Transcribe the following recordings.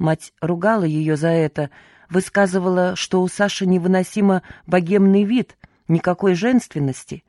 Мать ругала ее за это, высказывала, что у Саши невыносимо богемный вид, никакой женственности.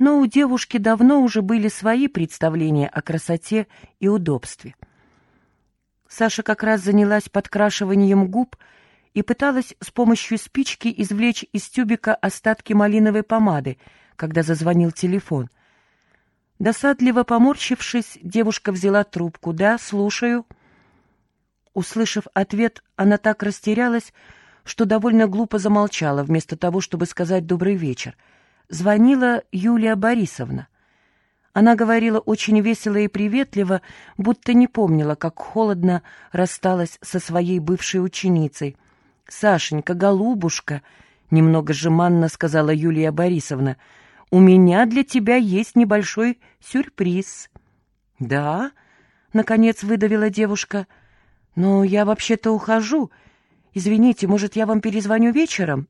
Но у девушки давно уже были свои представления о красоте и удобстве. Саша как раз занялась подкрашиванием губ и пыталась с помощью спички извлечь из тюбика остатки малиновой помады, когда зазвонил телефон. Досадливо поморщившись, девушка взяла трубку. «Да, слушаю». Услышав ответ, она так растерялась, что довольно глупо замолчала, вместо того, чтобы сказать «добрый вечер». Звонила Юлия Борисовна. Она говорила очень весело и приветливо, будто не помнила, как холодно рассталась со своей бывшей ученицей. «Сашенька, голубушка», — немного жеманно сказала Юлия Борисовна, — «у меня для тебя есть небольшой сюрприз». «Да?» — наконец выдавила девушка — «Но я вообще-то ухожу. Извините, может, я вам перезвоню вечером?»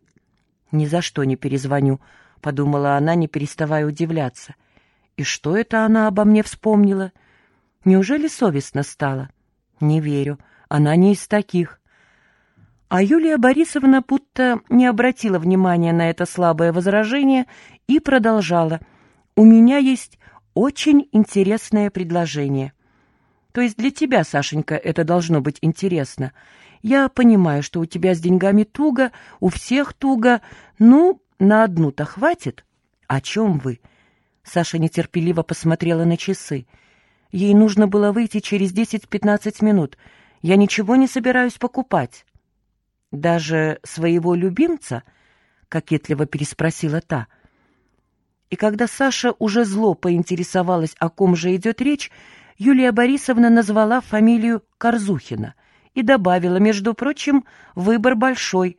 «Ни за что не перезвоню», — подумала она, не переставая удивляться. «И что это она обо мне вспомнила? Неужели совестно стало?» «Не верю. Она не из таких». А Юлия Борисовна будто не обратила внимания на это слабое возражение и продолжала. «У меня есть очень интересное предложение». То есть для тебя, Сашенька, это должно быть интересно. Я понимаю, что у тебя с деньгами туго, у всех туго. Ну, на одну-то хватит? О чем вы? Саша нетерпеливо посмотрела на часы. Ей нужно было выйти через десять-пятнадцать минут. Я ничего не собираюсь покупать. Даже своего любимца? Кокетливо переспросила та. И когда Саша уже зло поинтересовалась, о ком же идет речь, Юлия Борисовна назвала фамилию Корзухина и добавила, между прочим, выбор большой.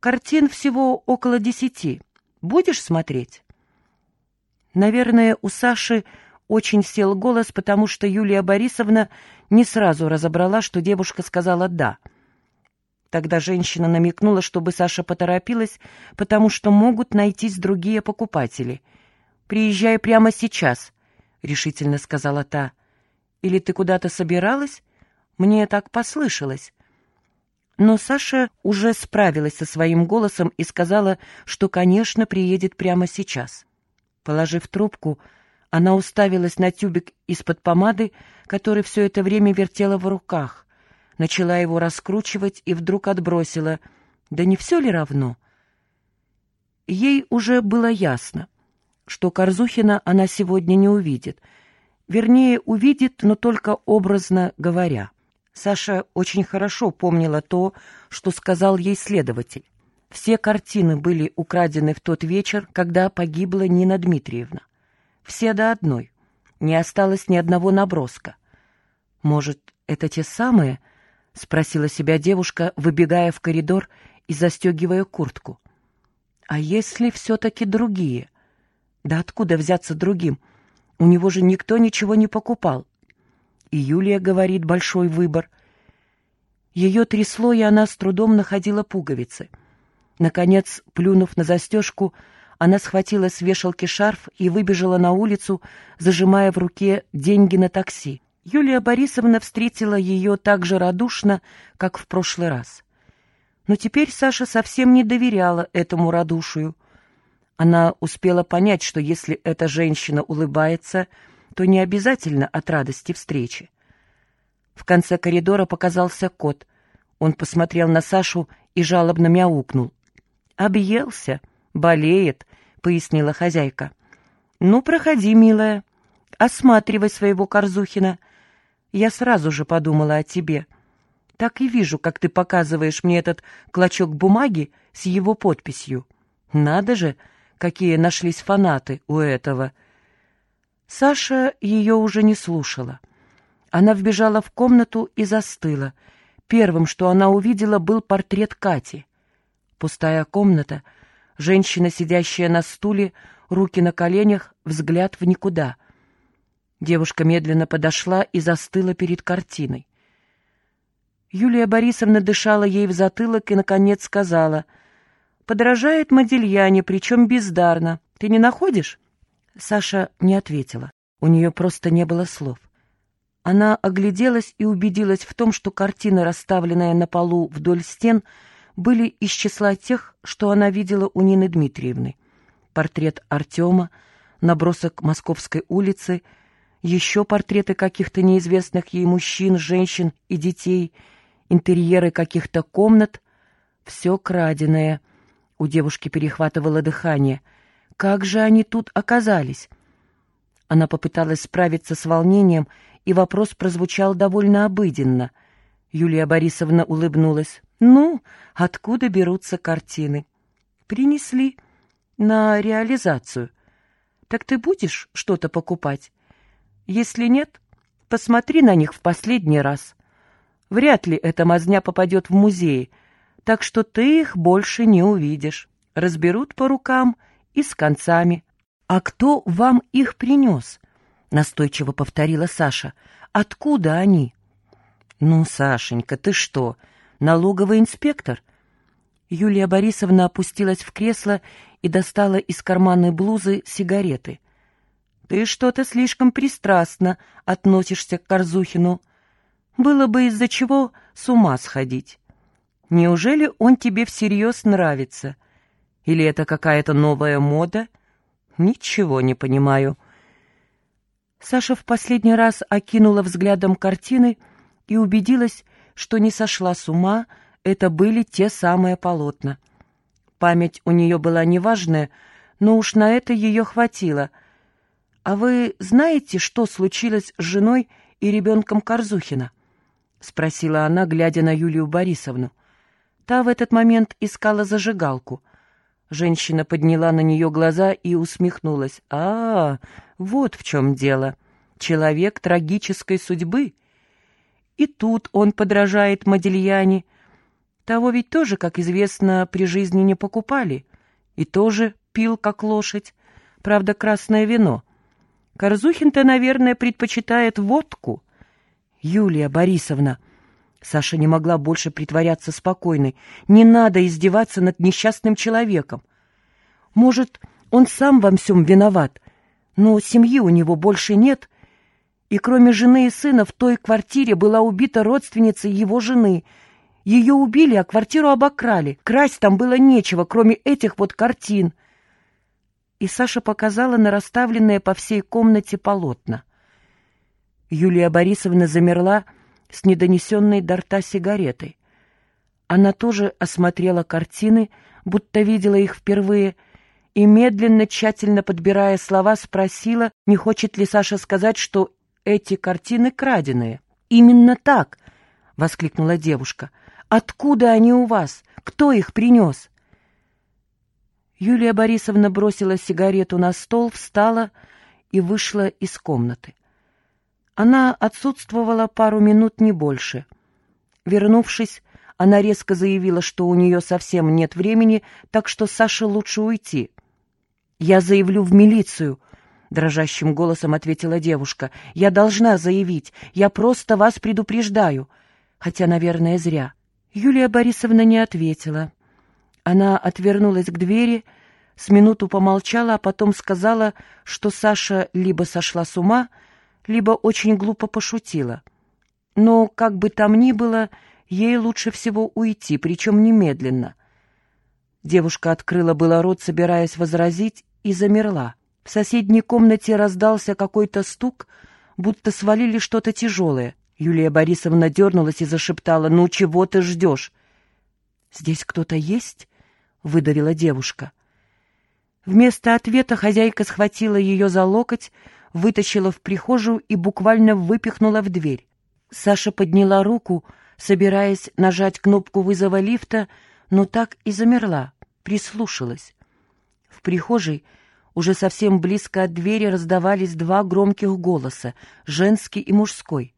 Картин всего около десяти. Будешь смотреть? Наверное, у Саши очень сел голос, потому что Юлия Борисовна не сразу разобрала, что девушка сказала «да». Тогда женщина намекнула, чтобы Саша поторопилась, потому что могут найтись другие покупатели. «Приезжай прямо сейчас», — решительно сказала та. Или ты куда-то собиралась? Мне так послышалось». Но Саша уже справилась со своим голосом и сказала, что, конечно, приедет прямо сейчас. Положив трубку, она уставилась на тюбик из-под помады, который все это время вертела в руках, начала его раскручивать и вдруг отбросила. Да не все ли равно? Ей уже было ясно, что Корзухина она сегодня не увидит — Вернее, увидит, но только образно говоря. Саша очень хорошо помнила то, что сказал ей следователь. Все картины были украдены в тот вечер, когда погибла Нина Дмитриевна. Все до одной. Не осталось ни одного наброска. «Может, это те самые?» — спросила себя девушка, выбегая в коридор и застегивая куртку. «А если все-таки другие?» «Да откуда взяться другим?» У него же никто ничего не покупал. И Юлия говорит большой выбор. Ее трясло, и она с трудом находила пуговицы. Наконец, плюнув на застежку, она схватила с вешалки шарф и выбежала на улицу, зажимая в руке деньги на такси. Юлия Борисовна встретила ее так же радушно, как в прошлый раз. Но теперь Саша совсем не доверяла этому радушию. Она успела понять, что если эта женщина улыбается, то не обязательно от радости встречи. В конце коридора показался кот. Он посмотрел на Сашу и жалобно мяукнул. «Объелся, болеет», — пояснила хозяйка. «Ну, проходи, милая, осматривай своего Корзухина. Я сразу же подумала о тебе. Так и вижу, как ты показываешь мне этот клочок бумаги с его подписью. Надо же!» Какие нашлись фанаты у этого. Саша ее уже не слушала. Она вбежала в комнату и застыла. Первым, что она увидела, был портрет Кати. Пустая комната, женщина, сидящая на стуле, руки на коленях, взгляд в никуда. Девушка медленно подошла и застыла перед картиной. Юлия Борисовна дышала ей в затылок и, наконец, сказала — подражает Модильяне, причем бездарно. Ты не находишь?» Саша не ответила. У нее просто не было слов. Она огляделась и убедилась в том, что картины, расставленные на полу вдоль стен, были из числа тех, что она видела у Нины Дмитриевны. Портрет Артема, набросок Московской улицы, еще портреты каких-то неизвестных ей мужчин, женщин и детей, интерьеры каких-то комнат. Все краденое. У девушки перехватывало дыхание. Как же они тут оказались? Она попыталась справиться с волнением, и вопрос прозвучал довольно обыденно. Юлия Борисовна улыбнулась. «Ну, откуда берутся картины?» «Принесли на реализацию. Так ты будешь что-то покупать? Если нет, посмотри на них в последний раз. Вряд ли эта мазня попадет в музей, так что ты их больше не увидишь. Разберут по рукам и с концами. «А кто вам их принес?» — настойчиво повторила Саша. «Откуда они?» «Ну, Сашенька, ты что, налоговый инспектор?» Юлия Борисовна опустилась в кресло и достала из карманной блузы сигареты. «Ты что-то слишком пристрастно относишься к Корзухину. Было бы из-за чего с ума сходить. Неужели он тебе всерьез нравится? Или это какая-то новая мода?» Ничего не понимаю. Саша в последний раз окинула взглядом картины и убедилась, что не сошла с ума, это были те самые полотна. Память у нее была неважная, но уж на это ее хватило. «А вы знаете, что случилось с женой и ребенком Корзухина?» — спросила она, глядя на Юлию Борисовну. Та в этот момент искала зажигалку — Женщина подняла на нее глаза и усмехнулась. «А, вот в чем дело. Человек трагической судьбы. И тут он подражает Модельяне. Того ведь тоже, как известно, при жизни не покупали. И тоже пил, как лошадь. Правда, красное вино. Корзухин-то, наверное, предпочитает водку. Юлия Борисовна, Саша не могла больше притворяться спокойной. Не надо издеваться над несчастным человеком. Может, он сам во всем виноват, но семьи у него больше нет. И кроме жены и сына в той квартире была убита родственница его жены. Ее убили, а квартиру обокрали. Красть там было нечего, кроме этих вот картин. И Саша показала на расставленные по всей комнате полотна. Юлия Борисовна замерла, с недонесенной до рта сигаретой. Она тоже осмотрела картины, будто видела их впервые, и, медленно, тщательно подбирая слова, спросила, не хочет ли Саша сказать, что эти картины краденые. «Именно так!» — воскликнула девушка. «Откуда они у вас? Кто их принес?» Юлия Борисовна бросила сигарету на стол, встала и вышла из комнаты. Она отсутствовала пару минут, не больше. Вернувшись, она резко заявила, что у нее совсем нет времени, так что Саше лучше уйти. «Я заявлю в милицию», — дрожащим голосом ответила девушка. «Я должна заявить. Я просто вас предупреждаю». Хотя, наверное, зря. Юлия Борисовна не ответила. Она отвернулась к двери, с минуту помолчала, а потом сказала, что Саша либо сошла с ума, — либо очень глупо пошутила. Но, как бы там ни было, ей лучше всего уйти, причем немедленно. Девушка открыла было рот, собираясь возразить, и замерла. В соседней комнате раздался какой-то стук, будто свалили что-то тяжелое. Юлия Борисовна дернулась и зашептала, «Ну, чего ты ждешь?» «Здесь кто-то есть?» — выдавила девушка. Вместо ответа хозяйка схватила ее за локоть, вытащила в прихожую и буквально выпихнула в дверь. Саша подняла руку, собираясь нажать кнопку вызова лифта, но так и замерла, прислушалась. В прихожей уже совсем близко от двери раздавались два громких голоса, женский и мужской.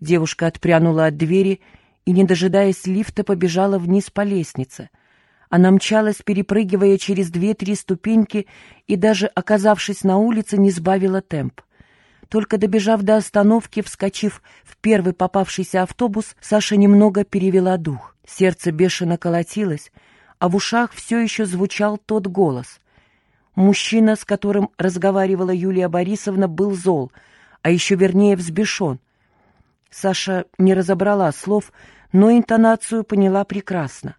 Девушка отпрянула от двери и, не дожидаясь лифта, побежала вниз по лестнице — она мчалась, перепрыгивая через две-три ступеньки, и даже оказавшись на улице, не сбавила темп. Только добежав до остановки, вскочив в первый попавшийся автобус, Саша немного перевела дух. Сердце бешено колотилось, а в ушах все еще звучал тот голос. Мужчина, с которым разговаривала Юлия Борисовна, был зол, а еще вернее взбешен. Саша не разобрала слов, но интонацию поняла прекрасно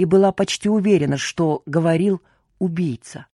и была почти уверена, что говорил убийца.